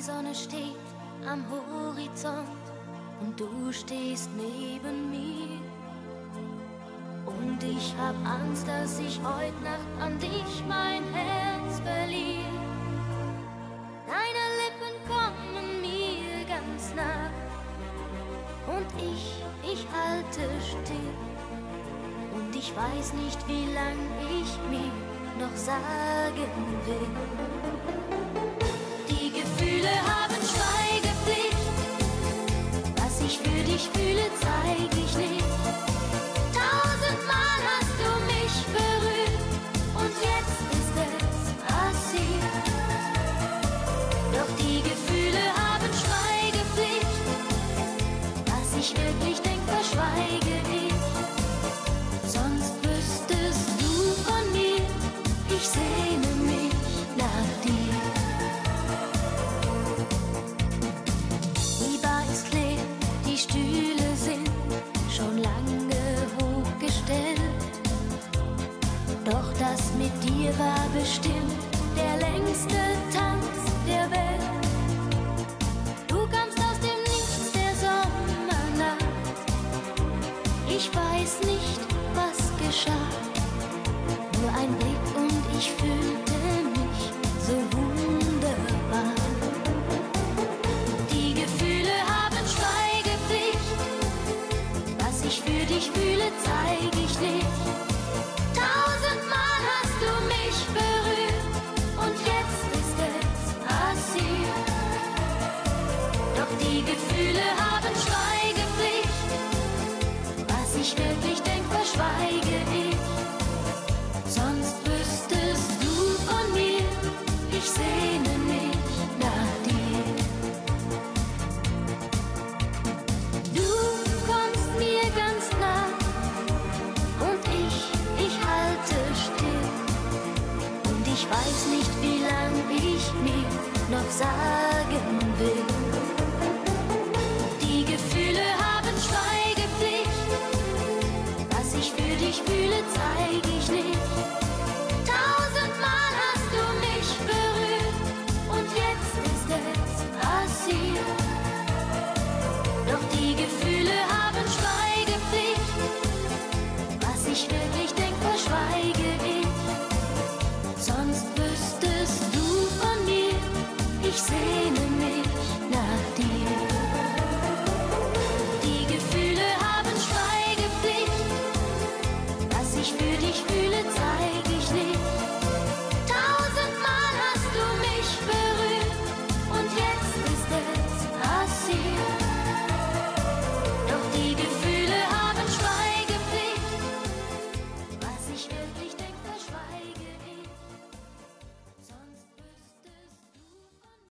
Sonne steht am Horizont und du stehst neben mir. Und ich hab Angst, dass ich heut Nacht an dich mein Herz verliere. Deine Lippen kommen mir ganz nah und ich, ich halte still. Und ich weiß nicht, wie lang ich mir noch sagen will. Gefühle haben Schweigepflicht. Was ich für dich fühle, zeig ich nicht. Tausendmal hast du mich berührt und jetzt ist es passiert. Doch die Gefühle haben Schweigepflicht. Was ich wirklich denk, verschweige ich. Doch das mit dir war bestimmt der längste Tanz der Welt. Du kamst aus dem Nichts der Sommernacht. Ich weiß nicht, was geschah. Nur ein Blick und ich fühlte Doch die Gefühle haben Schweigepflicht. Was ich wirklich denk, verschweige ich. Sonst wüsstest du von mir, ich sehne mich nach dir. Du kommst mir ganz nah und ich, ich halte still. Und ich weiß nicht, wie lang ich mir noch sagen will. Ich wirklich denk, verschweige ich. Sonst wüsstest du von mir, ich sehne